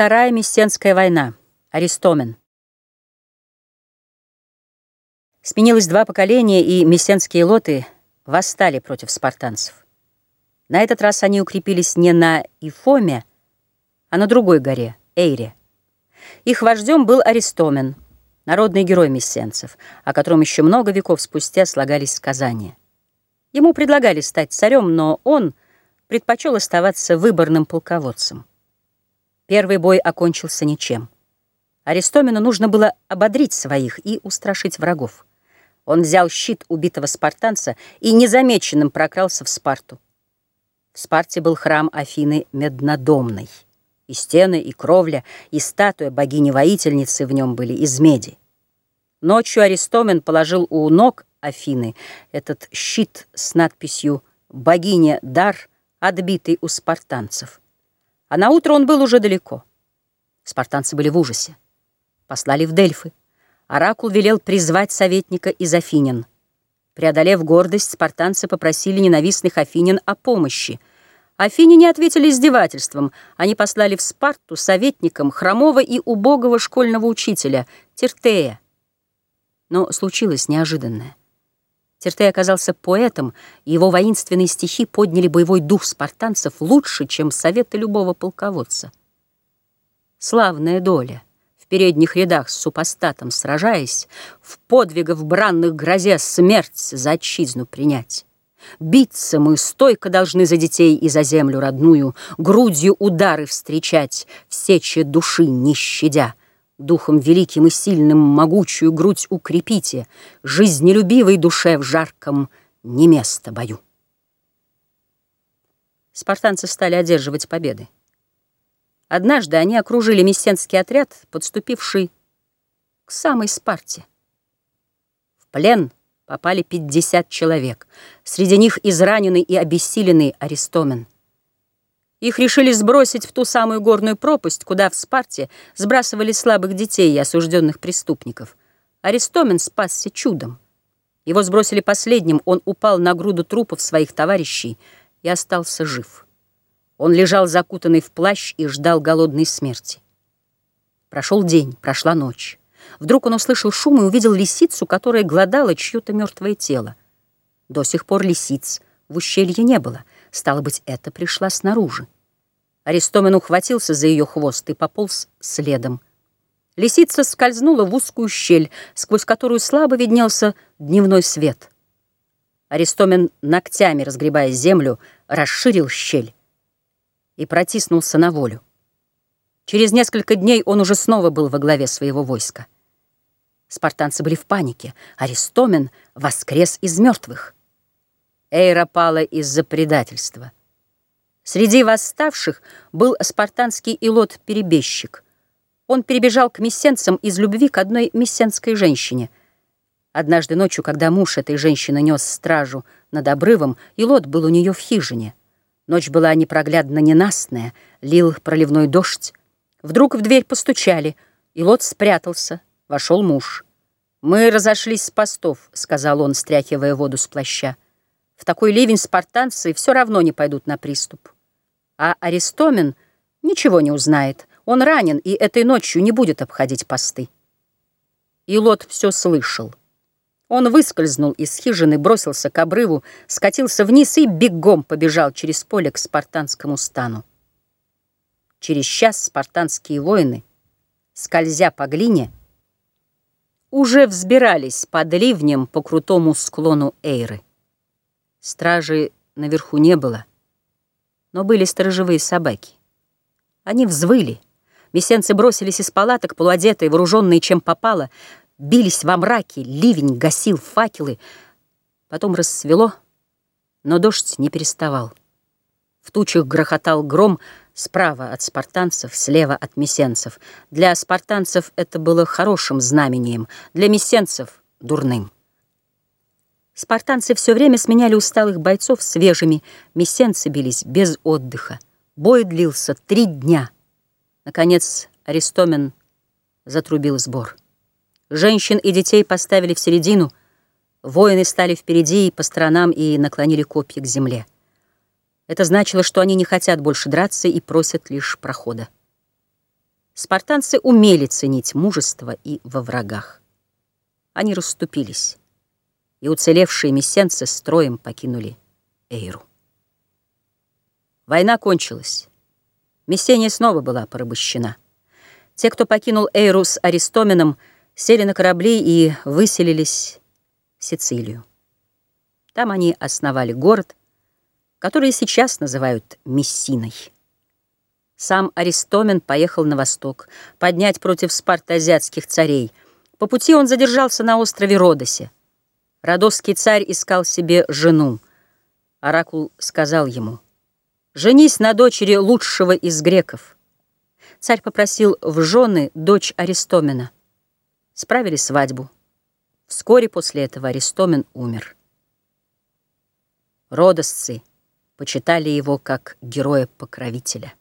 Вторая Мессенская война. Аристомен. Сменилось два поколения, и мессенские лоты восстали против спартанцев. На этот раз они укрепились не на Ифоме, а на другой горе, Эйре. Их вождем был Аристомен, народный герой мессенцев, о котором еще много веков спустя слагались сказания. Ему предлагали стать царем, но он предпочел оставаться выборным полководцем. Первый бой окончился ничем. Аристомену нужно было ободрить своих и устрашить врагов. Он взял щит убитого спартанца и незамеченным прокрался в Спарту. В Спарте был храм Афины Меднодомной. И стены, и кровля, и статуя богини-воительницы в нем были из меди. Ночью Аристомен положил у ног Афины этот щит с надписью «Богиня дар, отбитый у спартанцев». А на утро он был уже далеко. Спартанцы были в ужасе. Послали в Дельфы. Оракул велел призвать советника из Афинин. Преодолев гордость, спартанцы попросили ненавистных Афинин о помощи. Афиняне ответили издевательством. Они послали в Спарту советникам хромого и убогого школьного учителя Тертея. Но случилось неожиданное. Тертей оказался поэтом, и его воинственные стихи подняли боевой дух спартанцев лучше, чем советы любого полководца. Славная доля, в передних рядах с супостатом сражаясь, в подвигах бранных грозе смерть за отчизну принять. Биться мы стойко должны за детей и за землю родную, грудью удары встречать, в сече души не щадя. Духом великим и сильным могучую грудь укрепите, Жизнелюбивой душе в жарком не место бою. Спартанцы стали одерживать победы. Однажды они окружили мессенский отряд, подступивший к самой Спарте. В плен попали 50 человек, среди них израненный и обессиленный Аристомен. Их решили сбросить в ту самую горную пропасть, куда в Спарте сбрасывали слабых детей и осужденных преступников. Аристомен спасся чудом. Его сбросили последним, он упал на груду трупов своих товарищей и остался жив. Он лежал закутанный в плащ и ждал голодной смерти. Прошел день, прошла ночь. Вдруг он услышал шум и увидел лисицу, которая глодала чье-то мертвое тело. До сих пор лисиц в ущелье не было — Стало быть, это пришла снаружи. Аристомен ухватился за ее хвост и пополз следом. Лисица скользнула в узкую щель, сквозь которую слабо виднелся дневной свет. Аристомен, ногтями разгребая землю, расширил щель и протиснулся на волю. Через несколько дней он уже снова был во главе своего войска. Спартанцы были в панике. Аристомен воскрес из мертвых. Эйра пала из-за предательства. Среди восставших был спартанский илот-перебежчик. Он перебежал к мессенцам из любви к одной мессенской женщине. Однажды ночью, когда муж этой женщины нес стражу над обрывом, илот был у нее в хижине. Ночь была непроглядно ненастная, лил проливной дождь. Вдруг в дверь постучали, илот спрятался, вошел муж. «Мы разошлись с постов», — сказал он, стряхивая воду с плаща. В такой ливень спартанцы все равно не пойдут на приступ. А Аристомен ничего не узнает. Он ранен и этой ночью не будет обходить посты. И Лот все слышал. Он выскользнул из хижины, бросился к обрыву, скатился вниз и бегом побежал через поле к спартанскому стану. Через час спартанские воины, скользя по глине, уже взбирались под ливнем по крутому склону Эйры. Стражи наверху не было, но были сторожевые собаки. Они взвыли. Месенцы бросились из палаток, полуодетые, вооруженные чем попало, бились во мраке, ливень гасил факелы. Потом рассвело, но дождь не переставал. В тучах грохотал гром справа от спартанцев, слева от месенцев. Для спартанцев это было хорошим знамением, для месенцев — дурным. Спартанцы все время сменяли усталых бойцов свежими, мессенцы бились без отдыха. Бой длился три дня. Наконец Аристомен затрубил сбор. Женщин и детей поставили в середину, воины стали впереди и по сторонам и наклонили копья к земле. Это значило, что они не хотят больше драться и просят лишь прохода. Спартанцы умели ценить мужество и во врагах. Они расступились, и уцелевшие мессенцы строем покинули Эйру. Война кончилась. Мессения снова была порабощена. Те, кто покинул Эйру с Аристоменом, сели на корабли и выселились в Сицилию. Там они основали город, который сейчас называют Мессиной. Сам Аристомен поехал на восток, поднять против Спарта азиатских царей. По пути он задержался на острове Родосе. Родосский царь искал себе жену. Оракул сказал ему, «Женись на дочери лучшего из греков». Царь попросил в жены дочь Аристомена. Справили свадьбу. Вскоре после этого Аристомен умер. Родосцы почитали его как героя-покровителя.